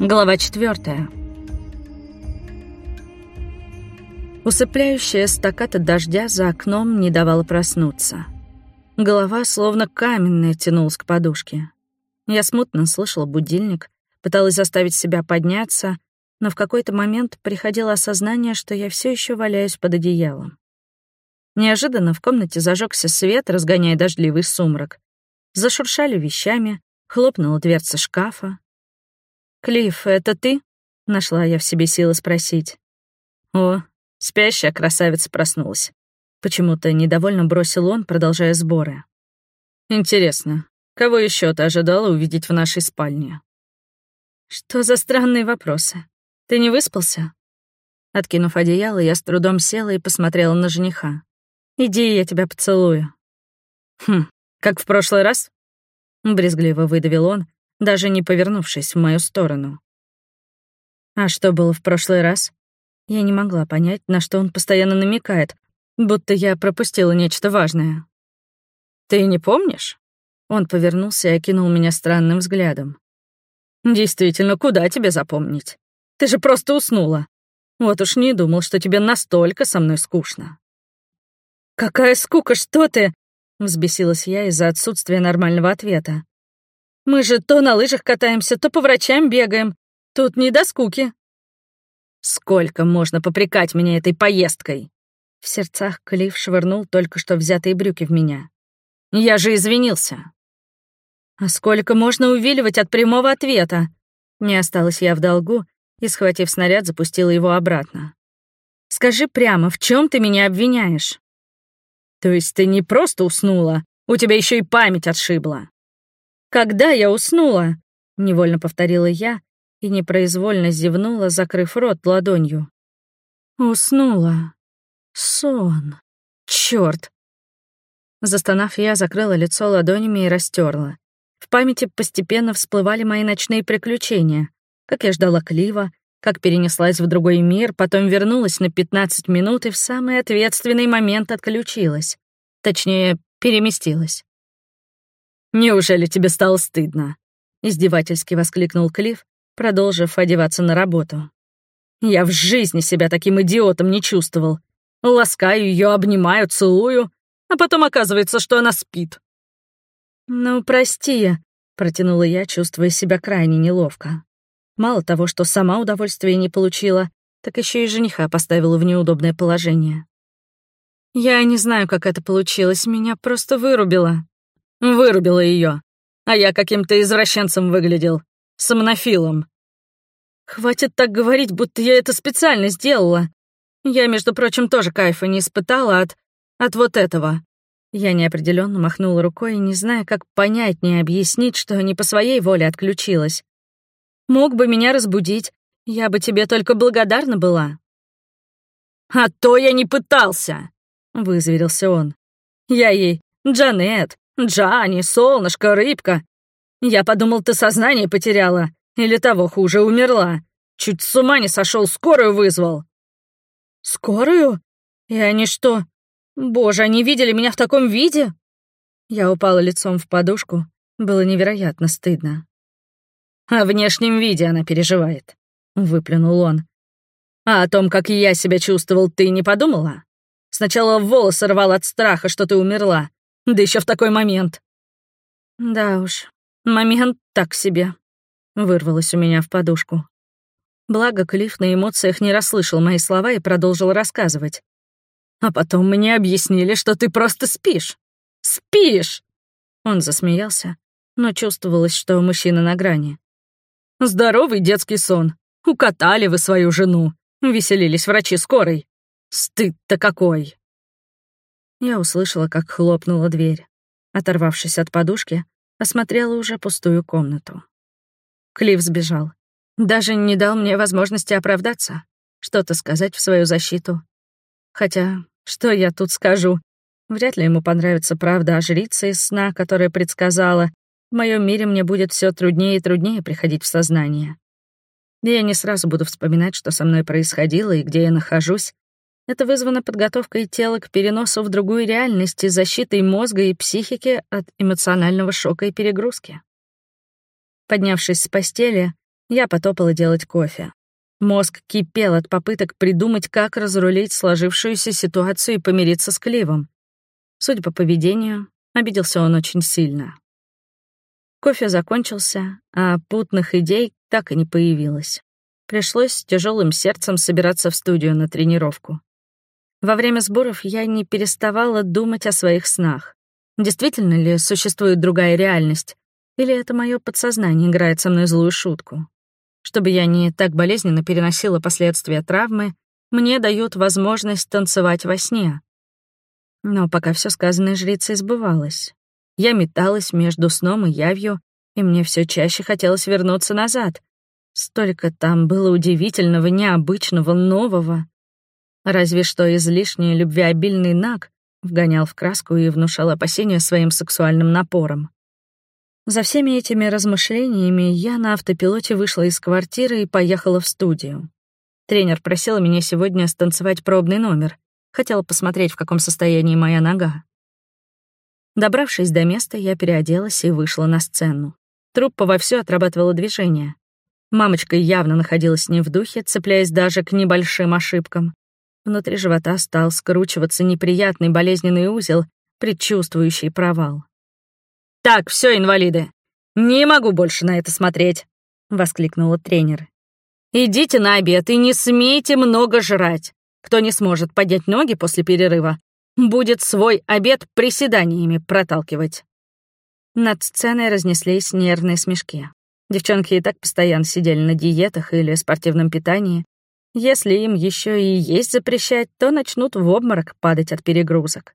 Глава четвертая. Усыпляющая стаката дождя за окном не давала проснуться. Голова словно каменная тянулась к подушке. Я смутно слышала будильник, пыталась заставить себя подняться, но в какой-то момент приходило осознание, что я все еще валяюсь под одеялом. Неожиданно в комнате зажегся свет, разгоняя дождливый сумрак. Зашуршали вещами, хлопнула дверца шкафа, «Клифф, это ты?» — нашла я в себе силы спросить. «О, спящая красавица проснулась». Почему-то недовольно бросил он, продолжая сборы. «Интересно, кого еще ты ожидала увидеть в нашей спальне?» «Что за странные вопросы? Ты не выспался?» Откинув одеяло, я с трудом села и посмотрела на жениха. «Иди, я тебя поцелую». «Хм, как в прошлый раз?» Брезгливо выдавил он, даже не повернувшись в мою сторону. А что было в прошлый раз? Я не могла понять, на что он постоянно намекает, будто я пропустила нечто важное. «Ты не помнишь?» Он повернулся и окинул меня странным взглядом. «Действительно, куда тебе запомнить? Ты же просто уснула. Вот уж не думал, что тебе настолько со мной скучно». «Какая скука, что ты?» — взбесилась я из-за отсутствия нормального ответа. Мы же то на лыжах катаемся, то по врачам бегаем. Тут не до скуки». «Сколько можно попрекать меня этой поездкой?» В сердцах Клифф швырнул только что взятые брюки в меня. «Я же извинился». «А сколько можно увиливать от прямого ответа?» Не осталась я в долгу и, схватив снаряд, запустила его обратно. «Скажи прямо, в чем ты меня обвиняешь?» «То есть ты не просто уснула, у тебя еще и память отшибла?» «Когда я уснула?» — невольно повторила я и непроизвольно зевнула, закрыв рот ладонью. «Уснула. Сон. Чёрт!» Застонав, я закрыла лицо ладонями и растерла. В памяти постепенно всплывали мои ночные приключения. Как я ждала Клива, как перенеслась в другой мир, потом вернулась на 15 минут и в самый ответственный момент отключилась. Точнее, переместилась. «Неужели тебе стало стыдно?» — издевательски воскликнул Клифф, продолжив одеваться на работу. «Я в жизни себя таким идиотом не чувствовал. Ласкаю ее, обнимаю, целую, а потом оказывается, что она спит». «Ну, прости», — протянула я, чувствуя себя крайне неловко. Мало того, что сама удовольствия не получила, так еще и жениха поставила в неудобное положение. «Я не знаю, как это получилось, меня просто вырубило», Вырубила ее, а я каким-то извращенцем выглядел, сомнофилом. Хватит так говорить, будто я это специально сделала. Я, между прочим, тоже кайфа не испытала от... от вот этого. Я неопределенно махнула рукой, не зная, как понятнее объяснить, что не по своей воле отключилась. Мог бы меня разбудить, я бы тебе только благодарна была. «А то я не пытался!» — вызверился он. Я ей, «Джанет, «Джани, солнышко, рыбка! Я подумал, ты сознание потеряла. Или того хуже, умерла. Чуть с ума не сошел, скорую вызвал». «Скорую? И они что? Боже, они видели меня в таком виде?» Я упала лицом в подушку. Было невероятно стыдно. «О внешнем виде она переживает», — выплюнул он. «А о том, как я себя чувствовал, ты не подумала? Сначала волосы рвал от страха, что ты умерла, да еще в такой момент. Да уж, момент так себе. Вырвалось у меня в подушку. Благо, Клифф на эмоциях не расслышал мои слова и продолжил рассказывать. А потом мне объяснили, что ты просто спишь. Спишь! Он засмеялся, но чувствовалось, что мужчина на грани. Здоровый детский сон. Укатали вы свою жену. Веселились врачи скорой. Стыд-то какой! Я услышала, как хлопнула дверь. Оторвавшись от подушки, осмотрела уже пустую комнату. Клифф сбежал. Даже не дал мне возможности оправдаться, что-то сказать в свою защиту. Хотя, что я тут скажу? Вряд ли ему понравится правда о жрице из сна, которая предсказала, в моем мире мне будет все труднее и труднее приходить в сознание. Я не сразу буду вспоминать, что со мной происходило и где я нахожусь, это вызвано подготовкой тела к переносу в другую реальность и защитой мозга и психики от эмоционального шока и перегрузки. Поднявшись с постели, Я потопала делать кофе. Мозг кипел от попыток придумать, как разрулить сложившуюся ситуацию и помириться с Кливом. Судя по поведению, обиделся он очень сильно. Кофе закончился, а путных идей так и не появилось. Пришлось тяжелым сердцем собираться в студию на тренировку. Во время сборов я не переставала думать о своих снах. Действительно ли существует другая реальность? Или это мое подсознание играет со мной злую шутку? Чтобы я не так болезненно переносила последствия травмы, мне дают возможность танцевать во сне. Но пока все сказанное жрицей сбывалось. Я металась между сном и явью, и мне все чаще хотелось вернуться назад. Столько там было удивительного, необычного, нового. Разве что излишне любвеобильный Наг вгонял в краску и внушал опасения своим сексуальным напором. За всеми этими размышлениями я на автопилоте вышла из квартиры и поехала в студию. Тренер просила меня сегодня станцевать пробный номер. Хотела посмотреть, в каком состоянии моя нога. Добравшись до места, я переоделась и вышла на сцену. Труппа вовсю отрабатывала движения. Мамочка явно находилась не в духе, цепляясь даже к небольшим ошибкам. Внутри живота стал скручиваться неприятный болезненный узел, предчувствующий провал. «Так, все, инвалиды, не могу больше на это смотреть», — воскликнула тренер. «Идите на обед и не смейте много жрать. Кто не сможет поднять ноги после перерыва, будет свой обед приседаниями проталкивать. Над сценой разнеслись нервные смешки. Девчонки и так постоянно сидели на диетах или спортивном питании. Если им еще и есть запрещать, то начнут в обморок падать от перегрузок.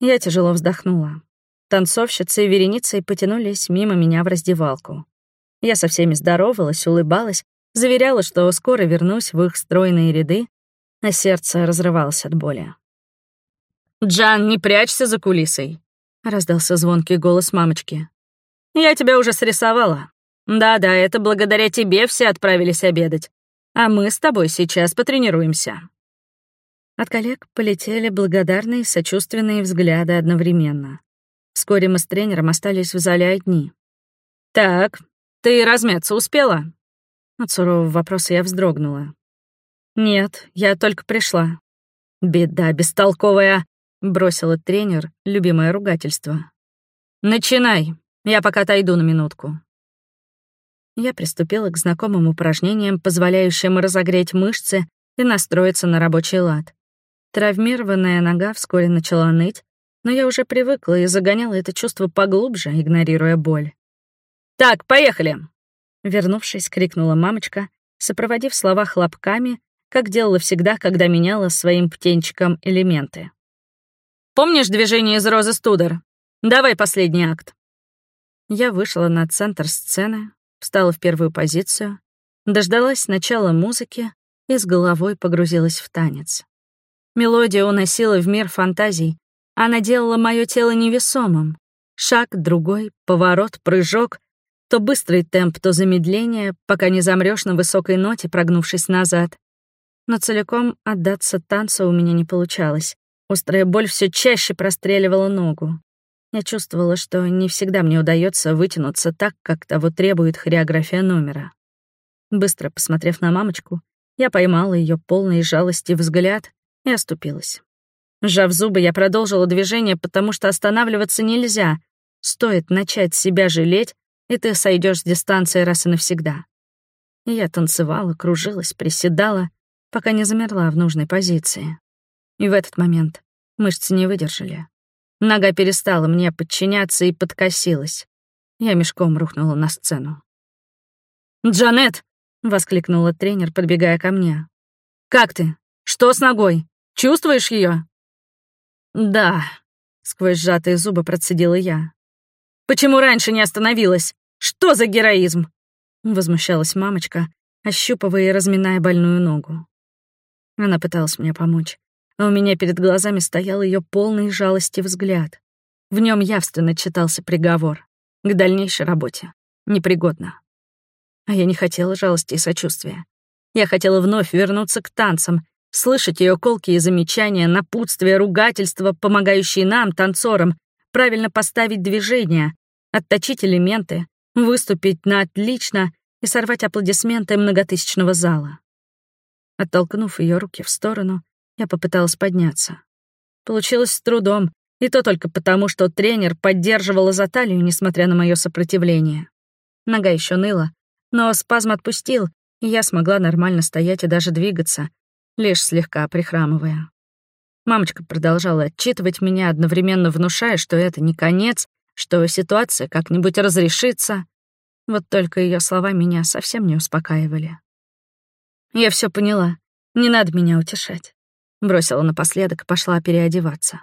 Я тяжело вздохнула. Танцовщицы и вереницей потянулись мимо меня в раздевалку. Я со всеми здоровалась, улыбалась, заверяла, что скоро вернусь в их стройные ряды, а сердце разрывалось от боли. «Джан, не прячься за кулисой», — раздался звонкий голос мамочки. «Я тебя уже срисовала. Да-да, это благодаря тебе все отправились обедать. А мы с тобой сейчас потренируемся». От коллег полетели благодарные, сочувственные взгляды одновременно. Вскоре мы с тренером остались в зале одни. «Так, ты размяться успела?» От сурового вопроса я вздрогнула. «Нет, я только пришла». «Беда бестолковая!» Бросила тренер любимое ругательство. «Начинай, я пока отойду на минутку». Я приступила к знакомым упражнениям, позволяющим разогреть мышцы и настроиться на рабочий лад. Травмированная нога вскоре начала ныть, но я уже привыкла и загоняла это чувство поглубже, игнорируя боль. «Так, поехали!» Вернувшись, крикнула мамочка, сопроводив слова хлопками, как делала всегда, когда меняла своим птенчиком элементы. Помнишь движение из розы Студер? Давай последний акт». Я вышла на центр сцены, встала в первую позицию, дождалась начала музыки и с головой погрузилась в танец. Мелодия уносила в мир фантазий, она делала мое тело невесомым. Шаг, другой, поворот, прыжок, то быстрый темп, то замедление, пока не замрёшь на высокой ноте, прогнувшись назад. Но целиком отдаться танцу у меня не получалось. Острая боль все чаще простреливала ногу. Я чувствовала, что не всегда мне удается вытянуться так, как того требует хореография номера. Быстро посмотрев на мамочку, я поймала ее полный жалости взгляд и оступилась. Сжав зубы, я продолжила движение, потому что останавливаться нельзя. Стоит начать себя жалеть, и ты сойдешь с дистанции раз и навсегда. И я танцевала, кружилась, приседала, пока не замерла в нужной позиции. И в этот момент мышцы не выдержали. Нога перестала мне подчиняться и подкосилась. Я мешком рухнула на сцену. «Джанет!» — воскликнула тренер, подбегая ко мне. «Как ты? Что с ногой? Чувствуешь ее? «Да», — сквозь сжатые зубы процедила я. «Почему раньше не остановилась? Что за героизм?» — возмущалась мамочка, ощупывая и разминая больную ногу. Она пыталась мне помочь, а у меня перед глазами стоял ее полный жалости взгляд. В нем явственно читался приговор к дальнейшей работе. Непригодно. А я не хотела жалости и сочувствия. Я хотела вновь вернуться к танцам, слышать ее колкие замечания, напутствия, ругательства, помогающие нам, танцорам, правильно поставить движение, отточить элементы, выступить на отлично и сорвать аплодисменты многотысячного зала. Оттолкнув ее руки в сторону, я попыталась подняться. Получилось с трудом, и то только потому, что тренер поддерживала за талию, несмотря на мое сопротивление. Нога еще ныла, но спазм отпустил, и я смогла нормально стоять и даже двигаться, лишь слегка прихрамывая. Мамочка продолжала отчитывать меня, одновременно внушая, что это не конец, что ситуация как-нибудь разрешится. Вот только ее слова меня совсем не успокаивали. Я все поняла. Не надо меня утешать. Бросила напоследок и пошла переодеваться.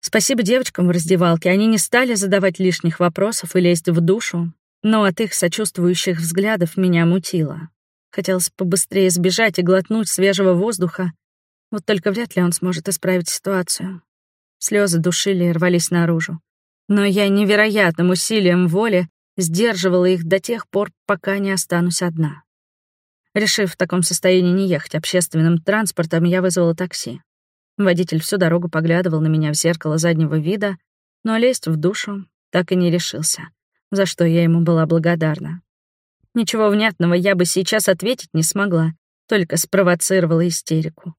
Спасибо девочкам в раздевалке, они не стали задавать лишних вопросов и лезть в душу, но от их сочувствующих взглядов меня мутило. Хотелось побыстрее сбежать и глотнуть свежего воздуха, вот только вряд ли он сможет исправить ситуацию. Слезы душили и рвались наружу. Но я невероятным усилием воли сдерживала их до тех пор, пока не останусь одна. Решив в таком состоянии не ехать общественным транспортом, я вызвала такси. Водитель всю дорогу поглядывал на меня в зеркало заднего вида, но лезть в душу так и не решился, за что я ему была благодарна. Ничего внятного я бы сейчас ответить не смогла, только спровоцировала истерику.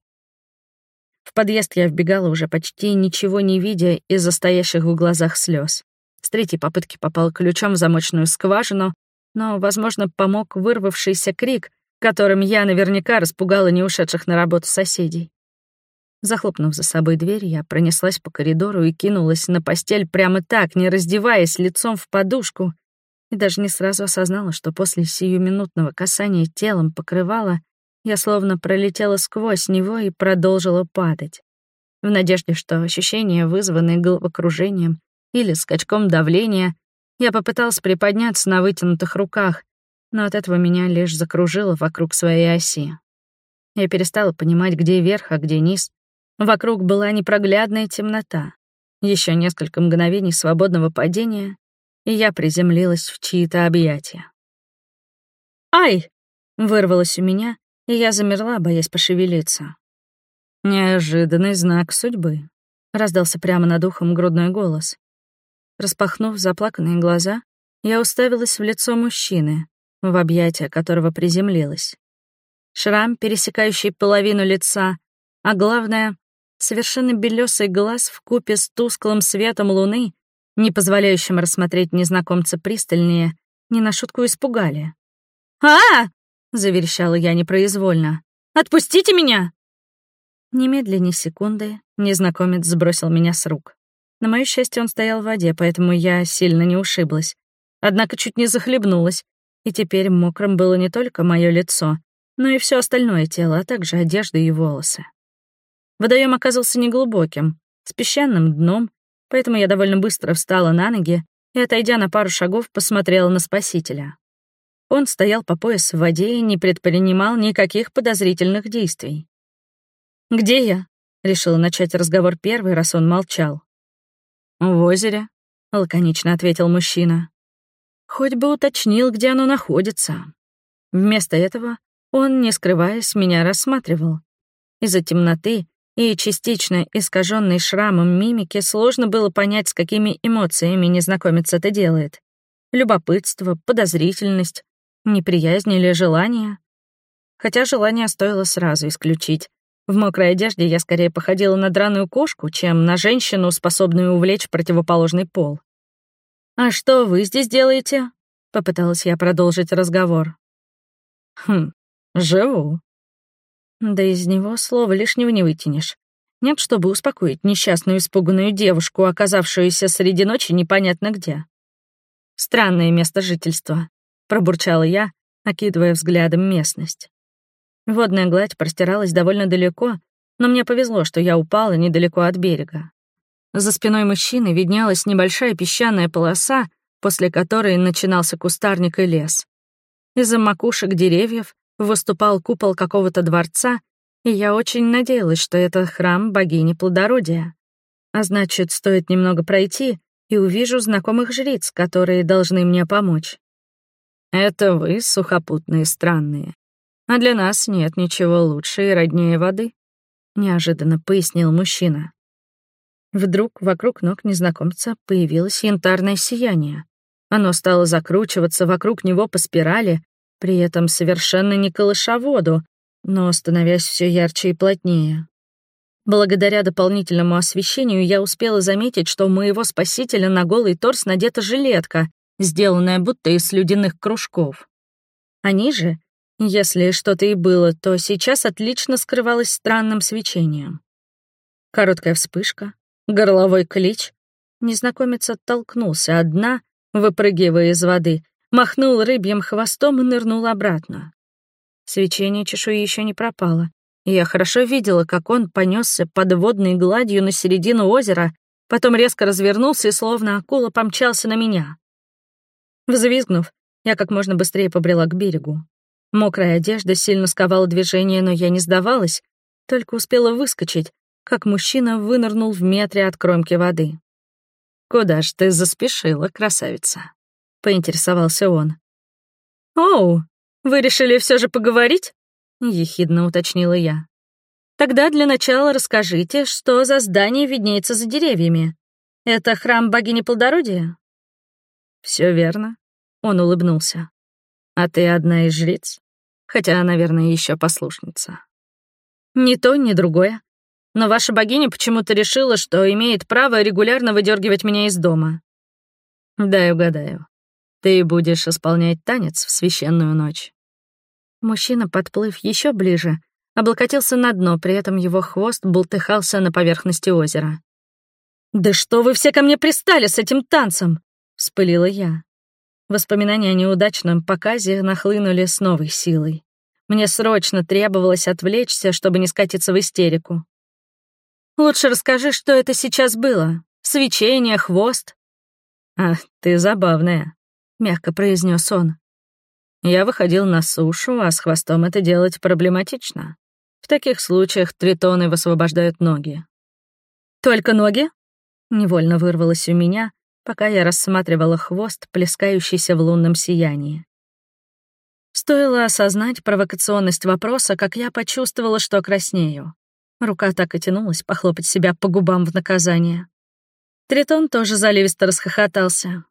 В подъезд я вбегала уже почти ничего не видя из-за стоящих в глазах слез. С третьей попытки попал ключом в замочную скважину, но, возможно, помог вырвавшийся крик, которым я наверняка распугала не ушедших на работу соседей. Захлопнув за собой дверь, я пронеслась по коридору и кинулась на постель прямо так, не раздеваясь лицом в подушку, и даже не сразу осознала, что после сиюминутного касания телом покрывала, я словно пролетела сквозь него и продолжила падать. В надежде, что ощущения, вызванные головокружением или скачком давления, я попыталась приподняться на вытянутых руках, но от этого меня лишь закружило вокруг своей оси. Я перестала понимать, где верх, а где низ, Вокруг была непроглядная темнота. Еще несколько мгновений свободного падения, и я приземлилась в чьи-то объятия. «Ай!» — вырвалось у меня, и я замерла, боясь пошевелиться. «Неожиданный знак судьбы», — раздался прямо над ухом грудной голос. Распахнув заплаканные глаза, я уставилась в лицо мужчины, в объятия которого приземлилась. Шрам, пересекающий половину лица, а главное совершенно белесый глаз в купе с тусклым светом луны, не позволяющим рассмотреть незнакомца пристальнее, не на шутку испугали. а, -а, заверещала я непроизвольно. «Отпустите меня!» Немедленно секунды незнакомец сбросил меня с рук. На моё счастье, он стоял в воде, поэтому я сильно не ушиблась. Однако чуть не захлебнулась, и теперь мокрым было не только мое лицо, но и все остальное тело, а также одежда и волосы. Водоем оказался неглубоким, с песчаным дном, поэтому я довольно быстро встала на ноги и, отойдя на пару шагов, посмотрела на спасителя. Он стоял по пояс в воде и не предпринимал никаких подозрительных действий. «Где я?» — решила начать разговор первый, раз он молчал. «В озере», — лаконично ответил мужчина. Хоть бы уточнил, где оно находится. Вместо этого он, не скрываясь, меня рассматривал. Из-за темноты и частично искаженной шрамом мимики сложно было понять, с какими эмоциями незнакомец это делает. Любопытство, подозрительность, неприязнь или желание. Хотя желание стоило сразу исключить. В мокрой одежде я скорее походила на драную кошку, чем на женщину, способную увлечь противоположный пол. «А что вы здесь делаете?» — попыталась я продолжить разговор. «Хм, живу», да из него слова лишнего не вытянешь. Нет, чтобы успокоить несчастную испуганную девушку, оказавшуюся среди ночи непонятно где. «Странное место жительства», — пробурчала я, окидывая взглядом местность. Водная гладь простиралась довольно далеко, но мне повезло, что я упала недалеко от берега. За спиной мужчины виднелась небольшая песчаная полоса, после которой начинался кустарник и лес. Из-за макушек деревьев выступал купол какого-то дворца, и я очень надеялась, что это храм богини плодородия. А значит, стоит немного пройти, и увижу знакомых жриц, которые должны мне помочь. Это вы, сухопутные странные. А для нас нет ничего лучше и роднее воды, неожиданно пояснил мужчина. Вдруг вокруг ног незнакомца появилось янтарное сияние. Оно стало закручиваться вокруг него по спирали, при этом совершенно не колыша воду, но становясь все ярче и плотнее. Благодаря дополнительному освещению я успела заметить, что у моего спасителя на голый торс надета жилетка, сделанная будто из слюдяных кружков. Они же, если что-то и было, то сейчас отлично скрывалось странным свечением. Короткая вспышка, горловой клич. Незнакомец оттолкнулся от дна, выпрыгивая из воды, махнул рыбьим хвостом и нырнул обратно. Свечение чешуи еще не пропало, и я хорошо видела, как он понесся под водной гладью на середину озера, потом резко развернулся и словно акула помчался на меня. Взвизгнув, я как можно быстрее побрела к берегу. Мокрая одежда сильно сковала движение, но я не сдавалась, только успела выскочить, как мужчина вынырнул в метре от кромки воды. «Куда ж ты заспешила, красавица?» — поинтересовался он. «Оу, вы решили все же поговорить?» — ехидно уточнила я. «Тогда для начала расскажите, что за здание виднеется за деревьями. Это храм богини плодородия?» Все верно», — он улыбнулся. «А ты одна из жриц? Хотя, наверное, еще послушница». «Ни то, ни другое но ваша богиня почему-то решила, что имеет право регулярно выдергивать меня из дома. Дай угадаю. Ты будешь исполнять танец в священную ночь. Мужчина, подплыв еще ближе, облокотился на дно, при этом его хвост бултыхался на поверхности озера. «Да что вы все ко мне пристали с этим танцем?» — вспылила я. Воспоминания о неудачном показе нахлынули с новой силой. Мне срочно требовалось отвлечься, чтобы не скатиться в истерику. Лучше расскажи, что это сейчас было. Свечение, хвост. А, ты забавная, мягко произнес он. Я выходил на сушу, а с хвостом это делать проблематично. В таких случаях тритоны высвобождают ноги. Только ноги? Невольно вырвалось у меня, пока я рассматривала хвост, плескающийся в лунном сиянии. Стоило осознать провокационность вопроса, как я почувствовала, что краснею. Рука так и тянулась похлопать себя по губам в наказание. Тритон тоже заливисто расхохотался.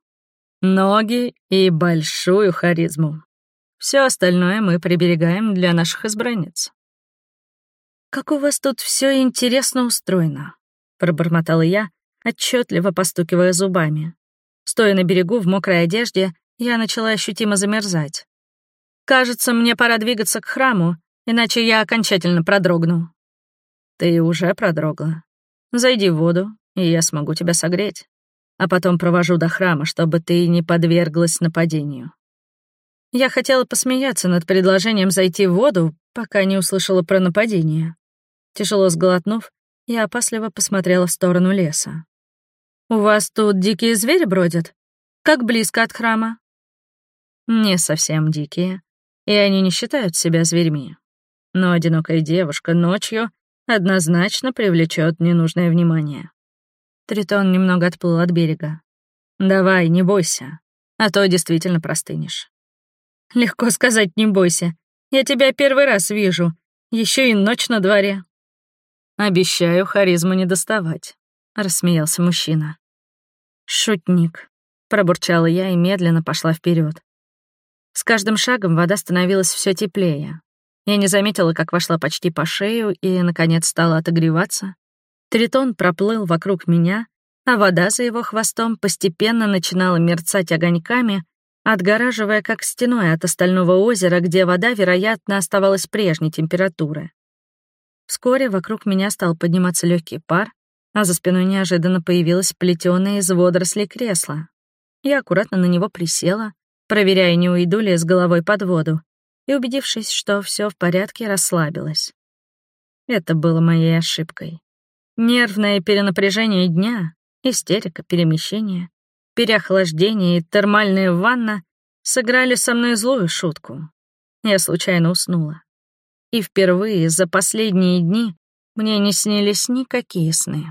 Ноги и большую харизму. Все остальное мы приберегаем для наших избранниц. «Как у вас тут все интересно устроено», — пробормотала я, отчетливо постукивая зубами. Стоя на берегу в мокрой одежде, я начала ощутимо замерзать. «Кажется, мне пора двигаться к храму, иначе я окончательно продрогну». Ты уже продрогла. Зайди в воду, и я смогу тебя согреть. А потом провожу до храма, чтобы ты не подверглась нападению. Я хотела посмеяться над предложением зайти в воду, пока не услышала про нападение. Тяжело сглотнув, я опасливо посмотрела в сторону леса. «У вас тут дикие звери бродят? Как близко от храма?» «Не совсем дикие, и они не считают себя зверьми. Но одинокая девушка ночью однозначно привлечет ненужное внимание. Тритон немного отплыл от берега. «Давай, не бойся, а то действительно простынешь». «Легко сказать, не бойся. Я тебя первый раз вижу. Еще и ночь на дворе». «Обещаю харизму не доставать», — рассмеялся мужчина. «Шутник», — пробурчала я и медленно пошла вперед. С каждым шагом вода становилась все теплее. Я не заметила, как вошла почти по шею и, наконец, стала отогреваться. Тритон проплыл вокруг меня, а вода за его хвостом постепенно начинала мерцать огоньками, отгораживая как стеной от остального озера, где вода, вероятно, оставалась прежней температуры. Вскоре вокруг меня стал подниматься легкий пар, а за спиной неожиданно появилось плетёное из водорослей кресло. Я аккуратно на него присела, проверяя, не уйду ли с головой под воду, и, убедившись, что все в порядке, расслабилась. Это было моей ошибкой. Нервное перенапряжение дня, истерика, перемещение, переохлаждение и термальная ванна сыграли со мной злую шутку. Я случайно уснула. И впервые за последние дни мне не снились никакие сны.